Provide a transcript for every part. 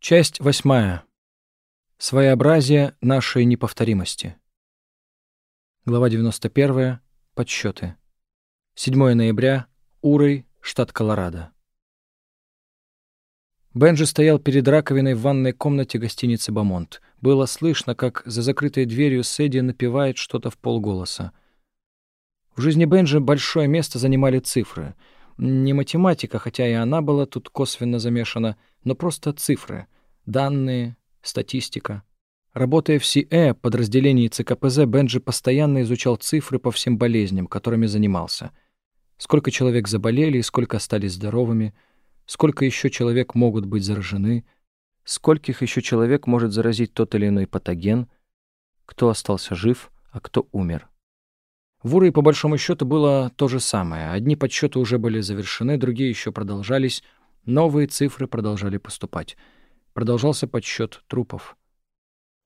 Часть восьмая. Своеобразие нашей неповторимости. Глава 91. Подсчеты. 7 ноября. Урой, штат Колорадо. Бенджи стоял перед раковиной в ванной комнате гостиницы «Бамонт». Было слышно, как за закрытой дверью Сэдди напевает что-то в полголоса. В жизни Бенджи большое место занимали цифры. Не математика, хотя и она была тут косвенно замешана — но просто цифры, данные, статистика. Работая в СИЭ, подразделении ЦКПЗ, Бенджи постоянно изучал цифры по всем болезням, которыми занимался. Сколько человек заболели и сколько остались здоровыми, сколько еще человек могут быть заражены, скольких еще человек может заразить тот или иной патоген, кто остался жив, а кто умер. В Уре, по большому счету, было то же самое. Одни подсчеты уже были завершены, другие еще продолжались — Новые цифры продолжали поступать. Продолжался подсчет трупов.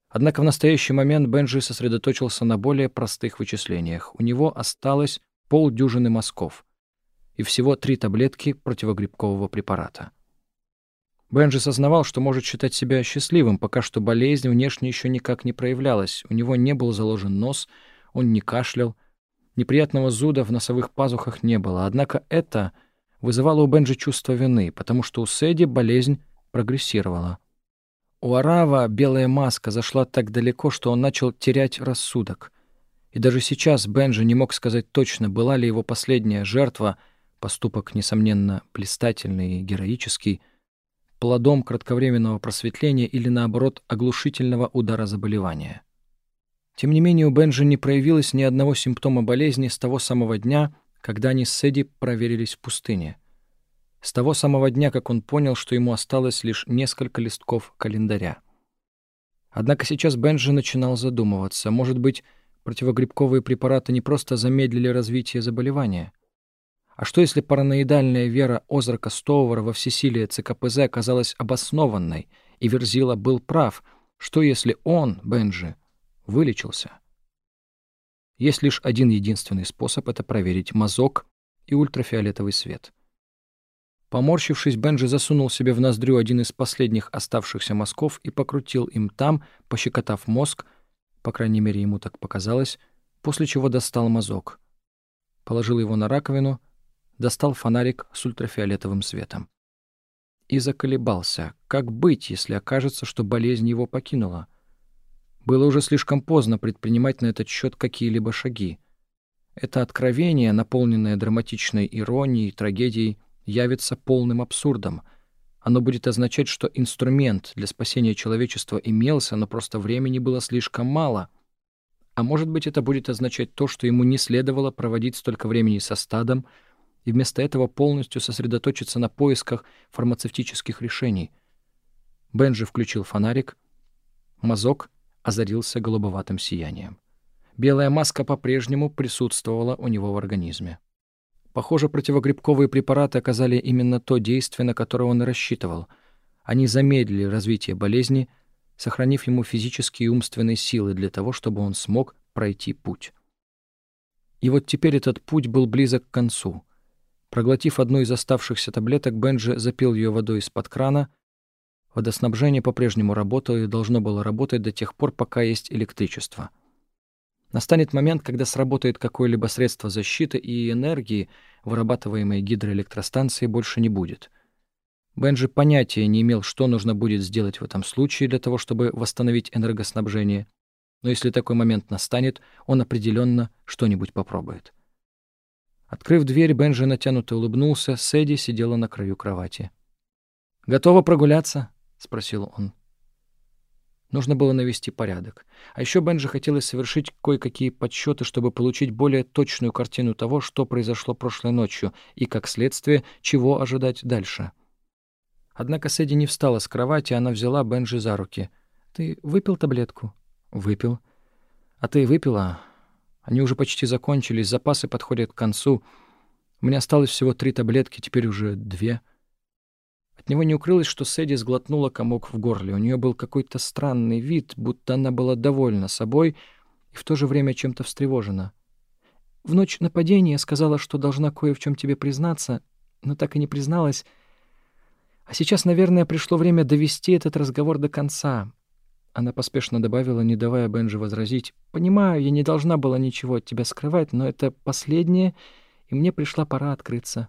Однако в настоящий момент Бенджи сосредоточился на более простых вычислениях. У него осталось полдюжины мазков и всего три таблетки противогрибкового препарата. Бенджи сознавал, что может считать себя счастливым, пока что болезнь внешне еще никак не проявлялась. У него не был заложен нос, он не кашлял, неприятного зуда в носовых пазухах не было. Однако это вызывало у Бенджи чувство вины, потому что у Сэдди болезнь прогрессировала. У Арава белая маска зашла так далеко, что он начал терять рассудок. И даже сейчас Бенджи не мог сказать точно, была ли его последняя жертва, поступок, несомненно, блистательный и героический, плодом кратковременного просветления или, наоборот, оглушительного удара заболевания. Тем не менее, у Бенджи не проявилось ни одного симптома болезни с того самого дня, когда они с Эдди проверились в пустыне. С того самого дня, как он понял, что ему осталось лишь несколько листков календаря. Однако сейчас Бенджи начинал задумываться. Может быть, противогрибковые препараты не просто замедлили развитие заболевания? А что, если параноидальная вера Озрака Стоувера во всесилие ЦКПЗ оказалась обоснованной, и Верзила был прав? Что, если он, Бенджи, вылечился? Есть лишь один единственный способ — это проверить мазок и ультрафиолетовый свет. Поморщившись, Бенджи засунул себе в ноздрю один из последних оставшихся мазков и покрутил им там, пощекотав мозг, по крайней мере, ему так показалось, после чего достал мазок. Положил его на раковину, достал фонарик с ультрафиолетовым светом. И заколебался. Как быть, если окажется, что болезнь его покинула? Было уже слишком поздно предпринимать на этот счет какие-либо шаги. Это откровение, наполненное драматичной иронией и трагедией, явится полным абсурдом. Оно будет означать, что инструмент для спасения человечества имелся, но просто времени было слишком мало. А может быть, это будет означать то, что ему не следовало проводить столько времени со стадом, и вместо этого полностью сосредоточиться на поисках фармацевтических решений. Бенджи включил фонарик. Мазок — озарился голубоватым сиянием. Белая маска по-прежнему присутствовала у него в организме. Похоже, противогрибковые препараты оказали именно то действие, на которое он рассчитывал. Они замедлили развитие болезни, сохранив ему физические и умственные силы для того, чтобы он смог пройти путь. И вот теперь этот путь был близок к концу. Проглотив одну из оставшихся таблеток, Бенджи запил ее водой из-под крана — Водоснабжение по-прежнему работало и должно было работать до тех пор, пока есть электричество. Настанет момент, когда сработает какое-либо средство защиты, и энергии, вырабатываемой гидроэлектростанцией, больше не будет. Бенджи понятия не имел, что нужно будет сделать в этом случае для того, чтобы восстановить энергоснабжение. Но если такой момент настанет, он определенно что-нибудь попробует. Открыв дверь, Бенджи натянуто улыбнулся, Сэдди сидела на краю кровати. «Готова прогуляться?» — спросил он. Нужно было навести порядок. А еще Бенджи хотелось совершить кое-какие подсчеты, чтобы получить более точную картину того, что произошло прошлой ночью, и, как следствие, чего ожидать дальше. Однако Сэдди не встала с кровати, она взяла Бенджи за руки. «Ты выпил таблетку?» «Выпил». «А ты выпила?» «Они уже почти закончились, запасы подходят к концу. У меня осталось всего три таблетки, теперь уже две». От него не укрылось, что Сэдди сглотнула комок в горле. У нее был какой-то странный вид, будто она была довольна собой и в то же время чем-то встревожена. «В ночь нападения сказала, что должна кое в чем тебе признаться, но так и не призналась. А сейчас, наверное, пришло время довести этот разговор до конца. Она поспешно добавила, не давая Бенджи возразить. «Понимаю, я не должна была ничего от тебя скрывать, но это последнее, и мне пришла пора открыться».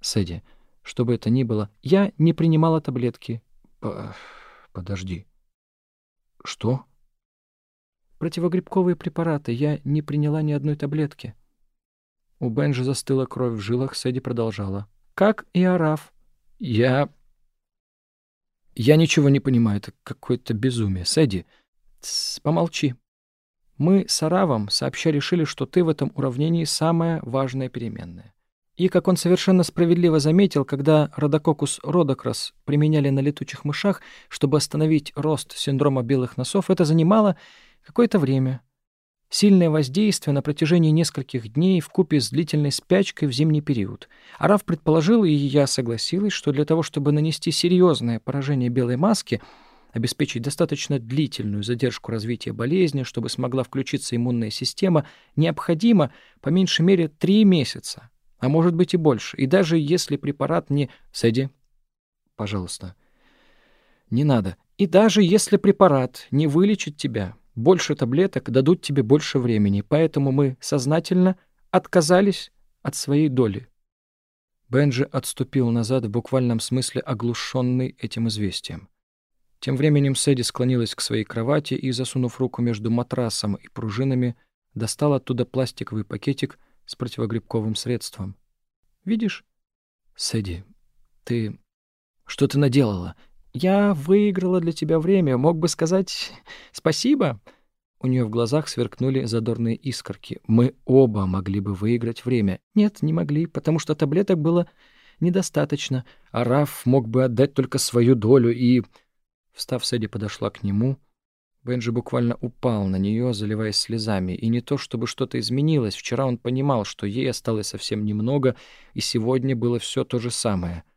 «Сэдди, что бы это ни было, я не принимала таблетки». «Подожди». «Что?» «Противогрибковые препараты. Я не приняла ни одной таблетки». У Бенджи застыла кровь в жилах, Сэдди продолжала. «Как и Араф. Я я ничего не понимаю, это какое-то безумие. Сэдди, тс, помолчи. Мы с Аравом сообща решили, что ты в этом уравнении самая важная переменная. И, как он совершенно справедливо заметил, когда родококус родокрос применяли на летучих мышах, чтобы остановить рост синдрома белых носов, это занимало какое-то время. Сильное воздействие на протяжении нескольких дней в купе с длительной спячкой в зимний период. Араф предположил, и я согласилась, что для того, чтобы нанести серьезное поражение белой маски, обеспечить достаточно длительную задержку развития болезни, чтобы смогла включиться иммунная система, необходимо по меньшей мере три месяца, а может быть и больше. И даже если препарат не... Сэдди, пожалуйста, не надо. И даже если препарат не вылечит тебя, больше таблеток дадут тебе больше времени, поэтому мы сознательно отказались от своей доли. Бенджи отступил назад в буквальном смысле оглушенный этим известием. Тем временем Сэдди склонилась к своей кровати и, засунув руку между матрасом и пружинами, достала оттуда пластиковый пакетик с противогрибковым средством. «Видишь?» «Сэдди, ты... Что ты наделала? «Я выиграла для тебя время. Мог бы сказать спасибо?» У нее в глазах сверкнули задорные искорки. «Мы оба могли бы выиграть время». «Нет, не могли, потому что таблеток было недостаточно. А Раф мог бы отдать только свою долю и...» Встав, Сэдди подошла к нему. Бенджи буквально упал на нее, заливаясь слезами. И не то, чтобы что-то изменилось. Вчера он понимал, что ей осталось совсем немного, и сегодня было все то же самое —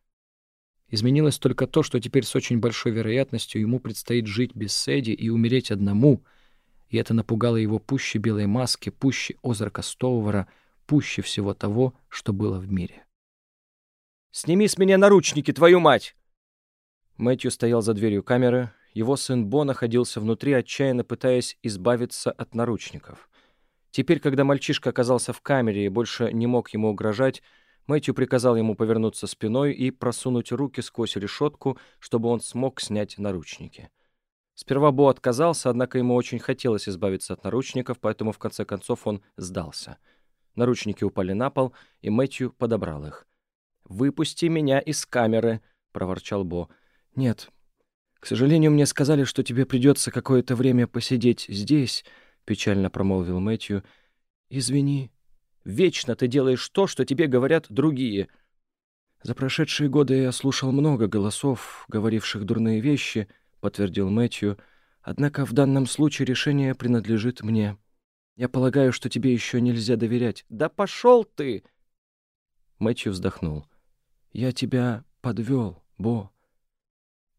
Изменилось только то, что теперь с очень большой вероятностью ему предстоит жить без Сэдди и умереть одному, и это напугало его пуще белой маски, пуще озерка Стоувера, пуще всего того, что было в мире. «Сними с меня наручники, твою мать!» Мэтью стоял за дверью камеры. Его сын Бо находился внутри, отчаянно пытаясь избавиться от наручников. Теперь, когда мальчишка оказался в камере и больше не мог ему угрожать, Мэтью приказал ему повернуться спиной и просунуть руки сквозь решетку, чтобы он смог снять наручники. Сперва Бо отказался, однако ему очень хотелось избавиться от наручников, поэтому в конце концов он сдался. Наручники упали на пол, и Мэтью подобрал их. «Выпусти меня из камеры», — проворчал Бо. «Нет. К сожалению, мне сказали, что тебе придется какое-то время посидеть здесь», — печально промолвил Мэтью. «Извини», Вечно ты делаешь то, что тебе говорят другие. За прошедшие годы я слушал много голосов, говоривших дурные вещи, подтвердил Мэтью. Однако в данном случае решение принадлежит мне. Я полагаю, что тебе еще нельзя доверять. Да пошел ты! Мэтью вздохнул. Я тебя подвел, Бо.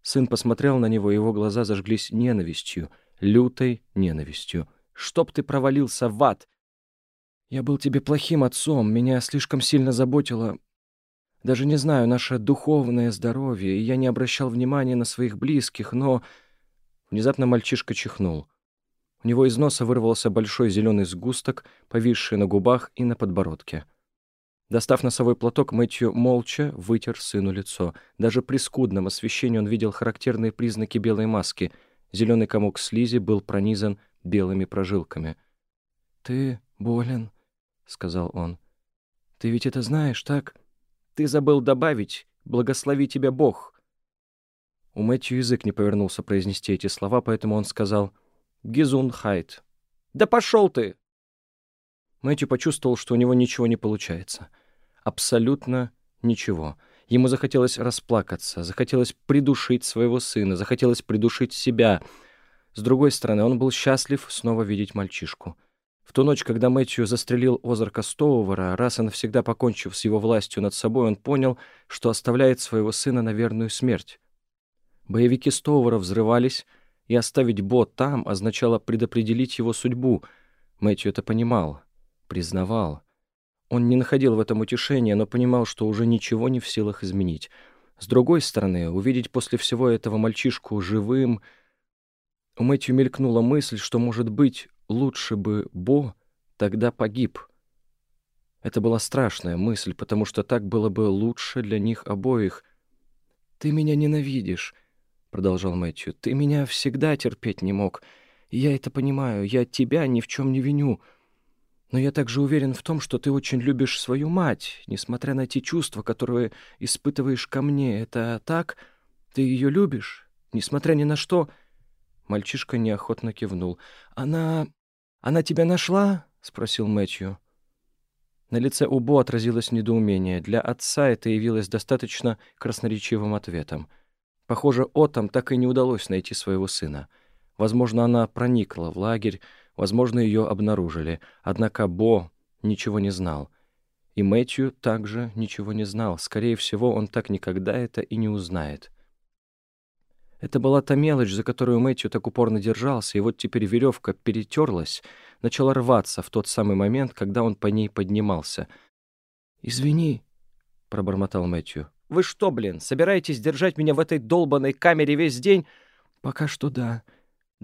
Сын посмотрел на него, его глаза зажглись ненавистью, лютой ненавистью. «Чтоб ты провалился в ад! Я был тебе плохим отцом, меня слишком сильно заботило, даже не знаю, наше духовное здоровье, и я не обращал внимания на своих близких, но...» Внезапно мальчишка чихнул. У него из носа вырвался большой зеленый сгусток, повисший на губах и на подбородке. Достав носовой платок, Мэтью молча вытер сыну лицо. Даже при скудном освещении он видел характерные признаки белой маски. Зеленый комок слизи был пронизан белыми прожилками. «Ты болен?» — сказал он. «Ты ведь это знаешь, так? Ты забыл добавить «Благослови тебя Бог». У Мэтью язык не повернулся произнести эти слова, поэтому он сказал «Гизун Хайт». «Да пошел ты!» Мэтью почувствовал, что у него ничего не получается. Абсолютно ничего. Ему захотелось расплакаться, захотелось придушить своего сына, захотелось придушить себя. С другой стороны, он был счастлив снова видеть мальчишку. В ту ночь, когда Мэтью застрелил Озарка Стоувера, раз и навсегда покончив с его властью над собой, он понял, что оставляет своего сына на верную смерть. Боевики Стоувера взрывались, и оставить Бо там означало предопределить его судьбу. Мэтью это понимал, признавал. Он не находил в этом утешения, но понимал, что уже ничего не в силах изменить. С другой стороны, увидеть после всего этого мальчишку живым... У Мэтью мелькнула мысль, что, может быть, лучше бы Бо тогда погиб. Это была страшная мысль, потому что так было бы лучше для них обоих. «Ты меня ненавидишь», — продолжал Мэтью. «Ты меня всегда терпеть не мог. я это понимаю. Я тебя ни в чем не виню. Но я также уверен в том, что ты очень любишь свою мать, несмотря на те чувства, которые испытываешь ко мне. Это так? Ты ее любишь? Несмотря ни на что...» Мальчишка неохотно кивнул. «Она... она тебя нашла?» — спросил Мэтью. На лице Убо отразилось недоумение. Для отца это явилось достаточно красноречивым ответом. Похоже, Отам так и не удалось найти своего сына. Возможно, она проникла в лагерь, Возможно, ее обнаружили. Однако Бо ничего не знал. И Мэтью также ничего не знал. Скорее всего, он так никогда это и не узнает. Это была та мелочь, за которую Мэтью так упорно держался, и вот теперь веревка перетерлась, начала рваться в тот самый момент, когда он по ней поднимался. «Извини», — пробормотал Мэтью. «Вы что, блин, собираетесь держать меня в этой долбанной камере весь день?» «Пока что да»,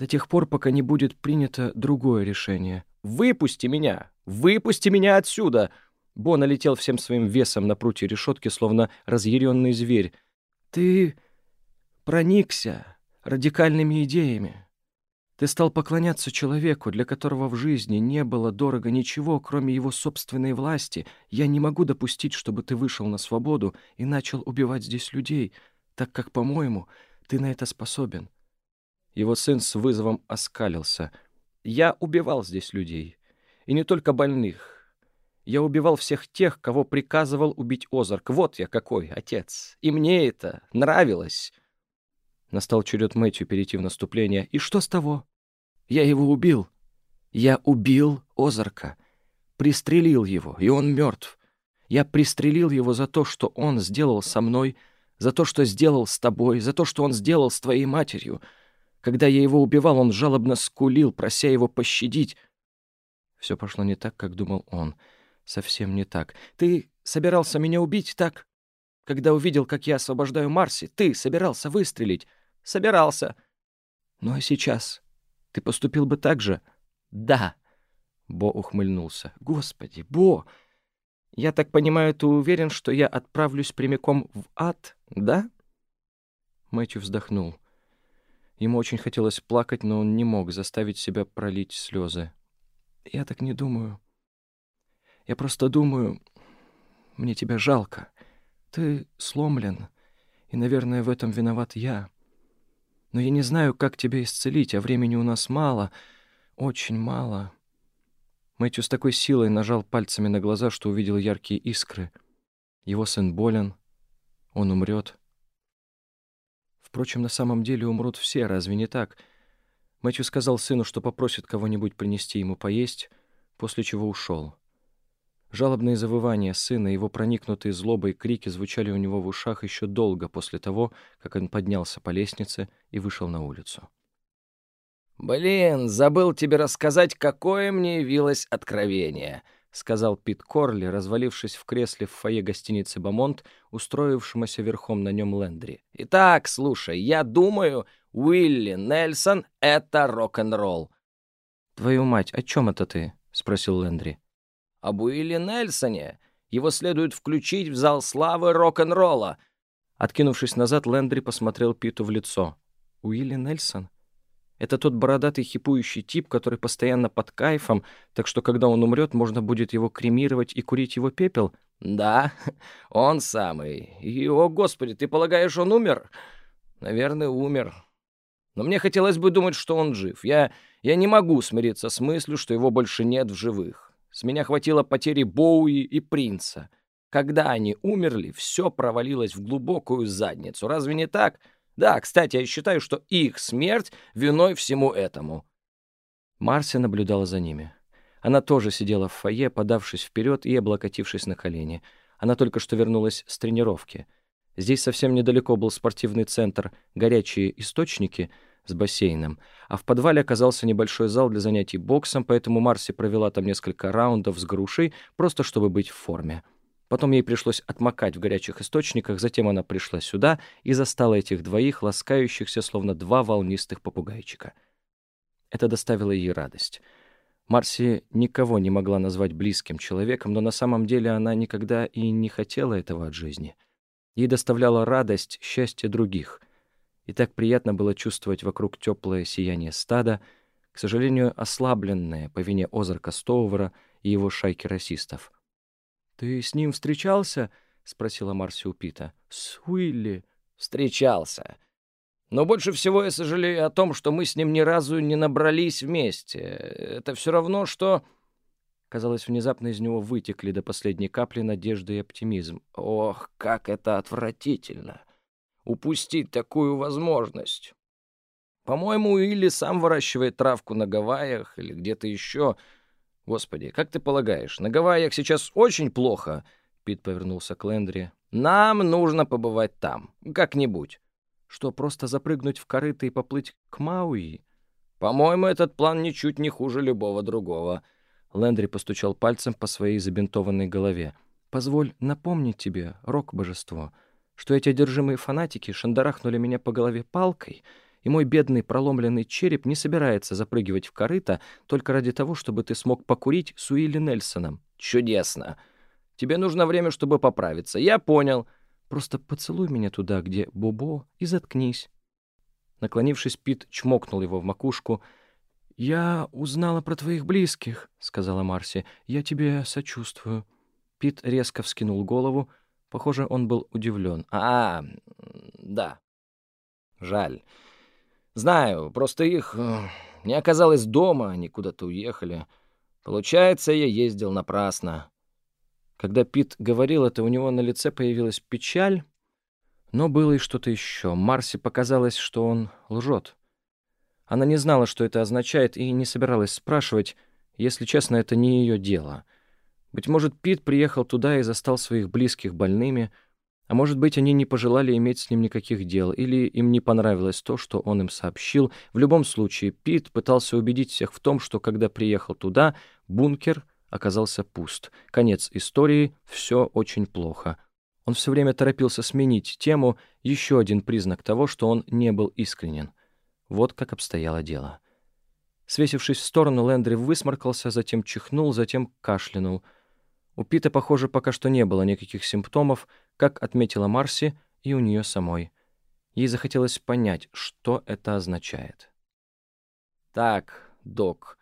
до тех пор, пока не будет принято другое решение. «Выпусти меня! Выпусти меня отсюда!» Бо налетел всем своим весом на прутье решетки, словно разъяренный зверь. «Ты проникся радикальными идеями. Ты стал поклоняться человеку, для которого в жизни не было дорого ничего, кроме его собственной власти. Я не могу допустить, чтобы ты вышел на свободу и начал убивать здесь людей, так как, по-моему, ты на это способен. Его сын с вызовом оскалился. «Я убивал здесь людей. И не только больных. Я убивал всех тех, кого приказывал убить Озарк. Вот я какой, отец. И мне это нравилось». Настал черед Мэтью перейти в наступление. «И что с того? Я его убил. Я убил Озарка. Пристрелил его, и он мертв. Я пристрелил его за то, что он сделал со мной, за то, что сделал с тобой, за то, что он сделал с твоей матерью». Когда я его убивал, он жалобно скулил, прося его пощадить. Все пошло не так, как думал он. Совсем не так. Ты собирался меня убить, так? Когда увидел, как я освобождаю Марси, ты собирался выстрелить. Собирался. Ну а сейчас? Ты поступил бы так же? Да. Бо ухмыльнулся. Господи, Бо! Я так понимаю, ты уверен, что я отправлюсь прямиком в ад, да? Мэтью вздохнул. Ему очень хотелось плакать, но он не мог заставить себя пролить слезы. «Я так не думаю. Я просто думаю, мне тебя жалко. Ты сломлен, и, наверное, в этом виноват я. Но я не знаю, как тебя исцелить, а времени у нас мало, очень мало». Мэтью с такой силой нажал пальцами на глаза, что увидел яркие искры. Его сын болен, он умрет. Впрочем, на самом деле умрут все, разве не так? Мэтью сказал сыну, что попросит кого-нибудь принести ему поесть, после чего ушел. Жалобные завывания сына и его проникнутые злобой крики звучали у него в ушах еще долго после того, как он поднялся по лестнице и вышел на улицу. «Блин, забыл тебе рассказать, какое мне явилось откровение», — сказал Пит Корли, развалившись в кресле в фойе гостиницы «Бамонт», устроившемуся верхом на нем Лендри. «Итак, слушай, я думаю, Уилли Нельсон — это рок-н-ролл». «Твою мать, о чем это ты?» — спросил Лендри. «Об Уилли Нельсоне. Его следует включить в зал славы рок-н-ролла». Откинувшись назад, Лендри посмотрел Питу в лицо. «Уилли Нельсон?» Это тот бородатый хипующий тип, который постоянно под кайфом, так что когда он умрет, можно будет его кремировать и курить его пепел? Да, он самый. И, о господи, ты полагаешь, он умер? Наверное, умер. Но мне хотелось бы думать, что он жив. Я, я не могу смириться с мыслью, что его больше нет в живых. С меня хватило потери Боуи и Принца. Когда они умерли, все провалилось в глубокую задницу. Разве не так?» Да, кстати, я считаю, что их смерть виной всему этому». Марси наблюдала за ними. Она тоже сидела в фойе, подавшись вперед и облокотившись на колени. Она только что вернулась с тренировки. Здесь совсем недалеко был спортивный центр «Горячие источники» с бассейном, а в подвале оказался небольшой зал для занятий боксом, поэтому Марси провела там несколько раундов с грушей, просто чтобы быть в форме. Потом ей пришлось отмокать в горячих источниках, затем она пришла сюда и застала этих двоих, ласкающихся, словно два волнистых попугайчика. Это доставило ей радость. Марси никого не могла назвать близким человеком, но на самом деле она никогда и не хотела этого от жизни. Ей доставляла радость счастье других. И так приятно было чувствовать вокруг теплое сияние стада, к сожалению, ослабленное по вине Озарка Стоувера и его шайки расистов. «Ты с ним встречался?» — спросила Марси у Пита. «С Уилли?» «Встречался. Но больше всего я сожалею о том, что мы с ним ни разу не набрались вместе. Это все равно, что...» Казалось, внезапно из него вытекли до последней капли надежды и оптимизм. «Ох, как это отвратительно! Упустить такую возможность!» По-моему, Уилли сам выращивает травку на Гавайях или где-то еще. Господи, как ты полагаешь, на Гавайях сейчас очень плохо?» Пит повернулся к Лендри. «Нам нужно побывать там. Как-нибудь». «Что, просто запрыгнуть в корыто и поплыть к Мауи?» «По-моему, этот план ничуть не хуже любого другого». Лендри постучал пальцем по своей забинтованной голове. «Позволь напомнить тебе, рок-божество, что эти одержимые фанатики шандарахнули меня по голове палкой, и мой бедный проломленный череп не собирается запрыгивать в корыто только ради того, чтобы ты смог покурить с Уилли Нельсоном. Чудесно. Тебе нужно время, чтобы поправиться. Я понял. Просто поцелуй меня туда, где Бобо, и заткнись. Наклонившись, Пит чмокнул его в макушку. «Я узнала про твоих близких», — сказала Марси. «Я тебе сочувствую». Пит резко вскинул голову. Похоже, он был удивлен. «А, да. Жаль. Знаю, просто их э, не оказалось дома, они куда-то уехали. Получается, я ездил напрасно. Когда Пит говорил это, у него на лице появилась печаль, но было и что-то еще. Марси показалось, что он лжет. Она не знала, что это означает, и не собиралась спрашивать. Если честно, это не ее дело. Быть может, Пит приехал туда и застал своих близких больными — а может быть, они не пожелали иметь с ним никаких дел, или им не понравилось то, что он им сообщил. В любом случае, Пит пытался убедить всех в том, что когда приехал туда, бункер оказался пуст. Конец истории, все очень плохо. Он все время торопился сменить тему, еще один признак того, что он не был искренен. Вот как обстояло дело. Свесившись в сторону, Лэндри высморкался, затем чихнул, затем кашлянул — у Пита, похоже, пока что не было никаких симптомов, как отметила Марси и у нее самой. Ей захотелось понять, что это означает. «Так, док,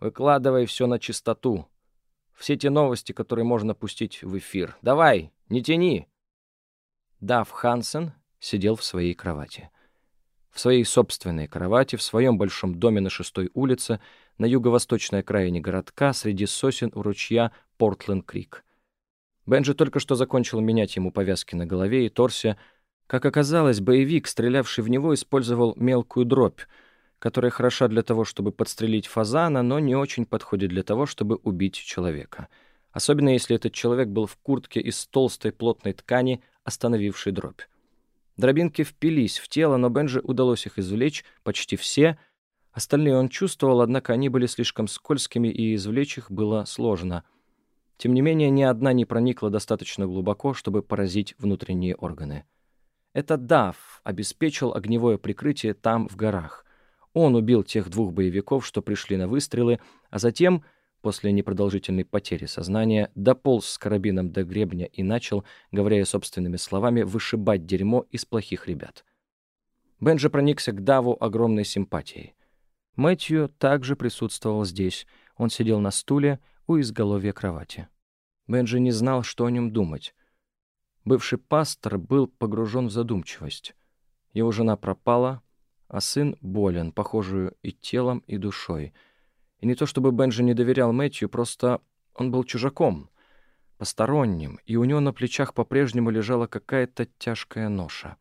выкладывай все на чистоту. Все те новости, которые можно пустить в эфир. Давай, не тяни!» Дав Хансен сидел в своей кровати. В своей собственной кровати, в своем большом доме на шестой улице, на юго-восточной окраине городка, среди сосен у ручья Портленд-Крик. Бенджи только что закончил менять ему повязки на голове и торсе. Как оказалось, боевик, стрелявший в него, использовал мелкую дробь, которая хороша для того, чтобы подстрелить фазана, но не очень подходит для того, чтобы убить человека. Особенно если этот человек был в куртке из толстой плотной ткани, остановившей дробь. Дробинки впились в тело, но Бенджи удалось их извлечь, почти все. Остальные он чувствовал, однако они были слишком скользкими, и извлечь их было сложно — тем не менее, ни одна не проникла достаточно глубоко, чтобы поразить внутренние органы. Это Дав обеспечил огневое прикрытие там, в горах. Он убил тех двух боевиков, что пришли на выстрелы, а затем, после непродолжительной потери сознания, дополз с карабином до гребня и начал, говоря собственными словами, вышибать дерьмо из плохих ребят. Бенджи проникся к Даву огромной симпатией. Мэтью также присутствовал здесь. Он сидел на стуле, у изголовья кровати. Бенджи не знал, что о нем думать. Бывший пастор был погружен в задумчивость. Его жена пропала, а сын болен, похожую и телом, и душой. И не то чтобы Бенджи не доверял Мэтью, просто он был чужаком, посторонним, и у него на плечах по-прежнему лежала какая-то тяжкая ноша.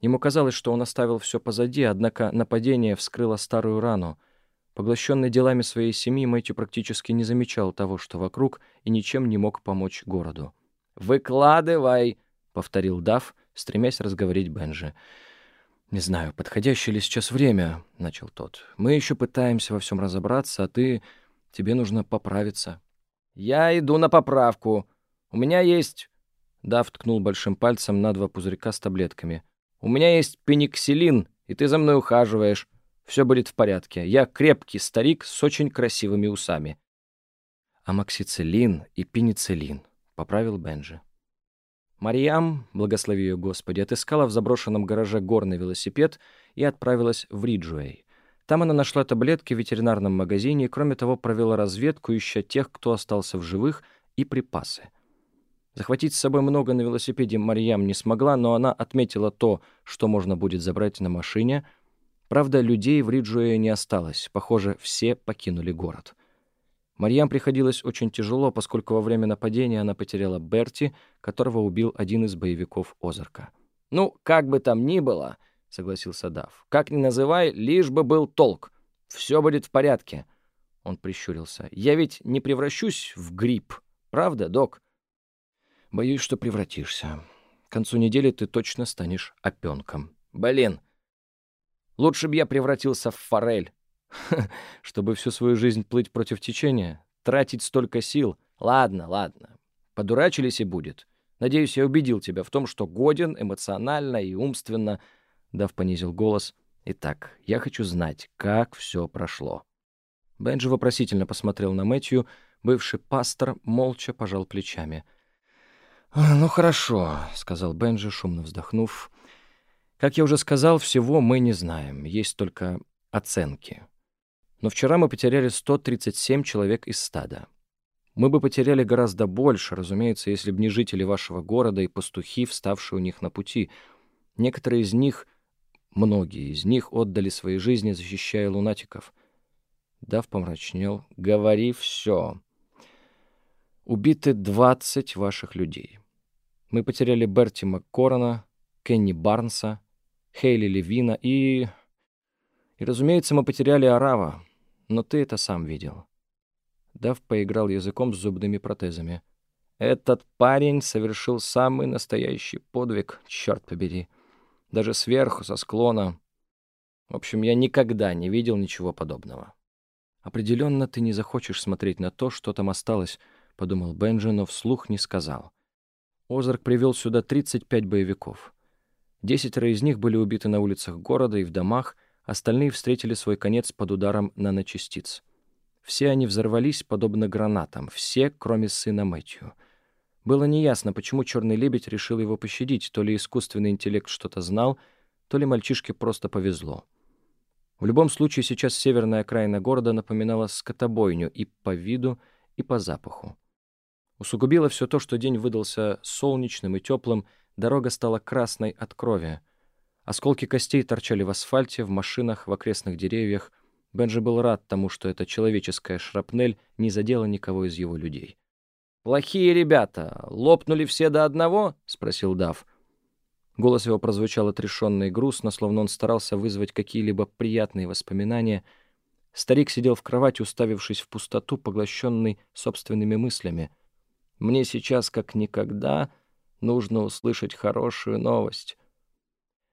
Ему казалось, что он оставил все позади, однако нападение вскрыло старую рану — Поглощенный делами своей семьи, Мэтью практически не замечал того, что вокруг, и ничем не мог помочь городу. «Выкладывай!» — повторил Дав, стремясь разговорить Бенжи. «Не знаю, подходящее ли сейчас время», — начал тот. «Мы еще пытаемся во всем разобраться, а ты... Тебе нужно поправиться». «Я иду на поправку. У меня есть...» Дав ткнул большим пальцем на два пузырька с таблетками. «У меня есть пениксилин, и ты за мной ухаживаешь. Все будет в порядке. Я крепкий старик с очень красивыми усами». «Амоксициллин и пенициллин», — поправил Бенджи. Марьям, благослови ее Господи, отыскала в заброшенном гараже горный велосипед и отправилась в Риджуэй. Там она нашла таблетки в ветеринарном магазине и, кроме того, провела разведку, ища тех, кто остался в живых, и припасы. Захватить с собой много на велосипеде Марьям не смогла, но она отметила то, что можно будет забрать на машине. Правда, людей в Риджуэе не осталось. Похоже, все покинули город. Марьям приходилось очень тяжело, поскольку во время нападения она потеряла Берти, которого убил один из боевиков Озарка. «Ну, как бы там ни было», — согласился Дав. «Как ни называй, лишь бы был толк. Все будет в порядке». Он прищурился. «Я ведь не превращусь в гриб, правда, док?» «Боюсь, что превратишься. К концу недели ты точно станешь опенком». «Блин, лучше бы я превратился в форель». Чтобы всю свою жизнь плыть против течения, тратить столько сил. Ладно, ладно. Подурачились и будет. Надеюсь, я убедил тебя в том, что годен эмоционально и умственно. Дав понизил голос. Итак, я хочу знать, как все прошло. Бенджи вопросительно посмотрел на Мэтью. Бывший пастор молча пожал плечами. «Ну хорошо», — сказал Бенджи, шумно вздохнув. «Как я уже сказал, всего мы не знаем. Есть только оценки. Но вчера мы потеряли 137 человек из стада. Мы бы потеряли гораздо больше, разумеется, если бы не жители вашего города и пастухи, вставшие у них на пути. Некоторые из них, многие из них отдали свои жизни, защищая лунатиков. Дав помрачнел. «Говори все. Убиты 20 ваших людей. Мы потеряли Берти МакКорона, Кенни Барнса, Хейли Левина и... И, разумеется, мы потеряли Арава, но ты это сам видел». Дав поиграл языком с зубными протезами. «Этот парень совершил самый настоящий подвиг, черт побери. Даже сверху, со склона. В общем, я никогда не видел ничего подобного». «Определенно ты не захочешь смотреть на то, что там осталось», — подумал Бенджи, но вслух не сказал. Озарк привел сюда 35 боевиков. Десятеро из них были убиты на улицах города и в домах — Остальные встретили свой конец под ударом наночастиц. Все они взорвались, подобно гранатам, все, кроме сына Мэтью. Было неясно, почему черный лебедь решил его пощадить, то ли искусственный интеллект что-то знал, то ли мальчишке просто повезло. В любом случае, сейчас северная окраина города напоминала скотобойню и по виду, и по запаху. Усугубило все то, что день выдался солнечным и теплым, дорога стала красной от крови. Осколки костей торчали в асфальте, в машинах, в окрестных деревьях. Бенджи был рад тому, что эта человеческая шрапнель не задела никого из его людей. «Плохие ребята! Лопнули все до одного?» — спросил Дав. Голос его прозвучал отрешенно и грустно, словно он старался вызвать какие-либо приятные воспоминания. Старик сидел в кровати, уставившись в пустоту, поглощенный собственными мыслями. «Мне сейчас, как никогда, нужно услышать хорошую новость».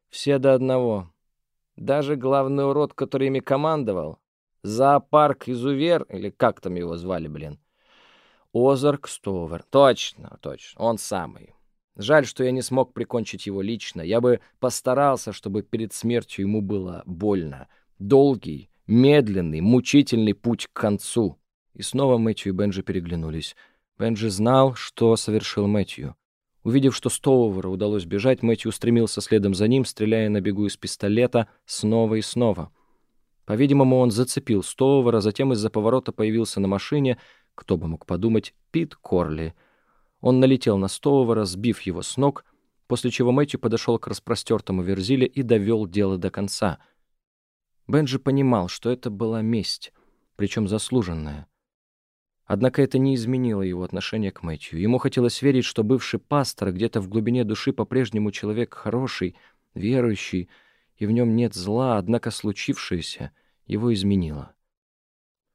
Все до одного. Даже главный урод, который ими командовал. Зоопарк-изувер, или как там его звали, блин. Озарк Стовер. Точно, точно, он самый. Жаль, что я не смог прикончить его лично. Я бы постарался, чтобы перед смертью ему было больно. Долгий, медленный, мучительный путь к концу. И снова Мэтью и Бенджи переглянулись. Бенджи знал, что совершил Мэтью. Увидев, что Стоувера удалось бежать, Мэтью устремился следом за ним, стреляя на бегу из пистолета снова и снова. По-видимому, он зацепил Стоувера, затем из-за поворота появился на машине, кто бы мог подумать, Пит Корли. Он налетел на Стоувера, сбив его с ног, после чего Мэтью подошел к распростертому Верзиле и довел дело до конца. Бенджи понимал, что это была месть, причем заслуженная. Однако это не изменило его отношение к Мэтью. Ему хотелось верить, что бывший пастор где-то в глубине души по-прежнему человек хороший, верующий, и в нем нет зла, однако случившееся его изменило.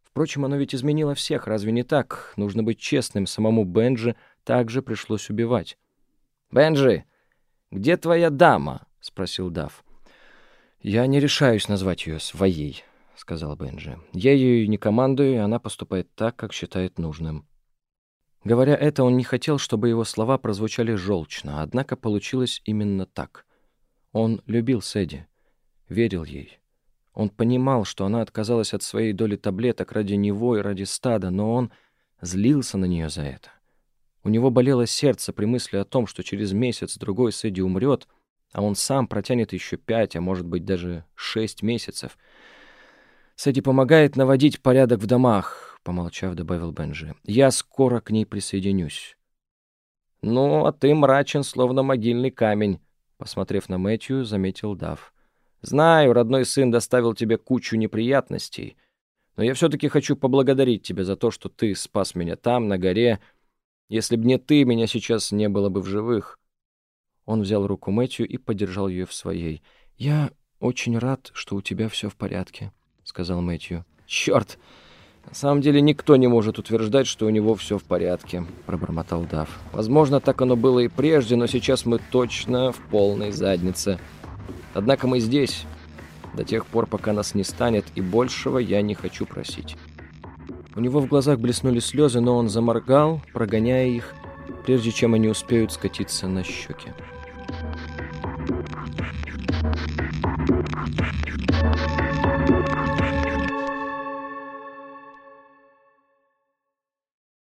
Впрочем, оно ведь изменило всех, разве не так? Нужно быть честным, самому Бенджи также пришлось убивать. «Бенджи, где твоя дама?» — спросил Дав. «Я не решаюсь назвать ее своей», сказал Бенджи. «Я ее не командую, и она поступает так, как считает нужным». Говоря это, он не хотел, чтобы его слова прозвучали желчно, однако получилось именно так. Он любил Сэдди, верил ей. Он понимал, что она отказалась от своей доли таблеток ради него и ради стада, но он злился на нее за это. У него болело сердце при мысли о том, что через месяц-другой Сэдди умрет, а он сам протянет еще пять, а может быть даже шесть месяцев. Сэдди помогает наводить порядок в домах, помолчав, добавил Бенджи. Я скоро к ней присоединюсь. Ну, а ты мрачен, словно могильный камень, посмотрев на Мэтью, заметил Дав. Знаю, родной сын доставил тебе кучу неприятностей, но я все-таки хочу поблагодарить тебя за то, что ты спас меня там, на горе. Если б не ты, меня сейчас не было бы в живых. Он взял руку Мэтью и подержал ее в своей. «Я очень рад, что у тебя все в порядке», — сказал Мэтью. «Черт! На самом деле никто не может утверждать, что у него все в порядке», — пробормотал Дав. «Возможно, так оно было и прежде, но сейчас мы точно в полной заднице». Однако мы здесь до тех пор, пока нас не станет, и большего я не хочу просить». У него в глазах блеснули слезы, но он заморгал, прогоняя их, прежде чем они успеют скатиться на щеки.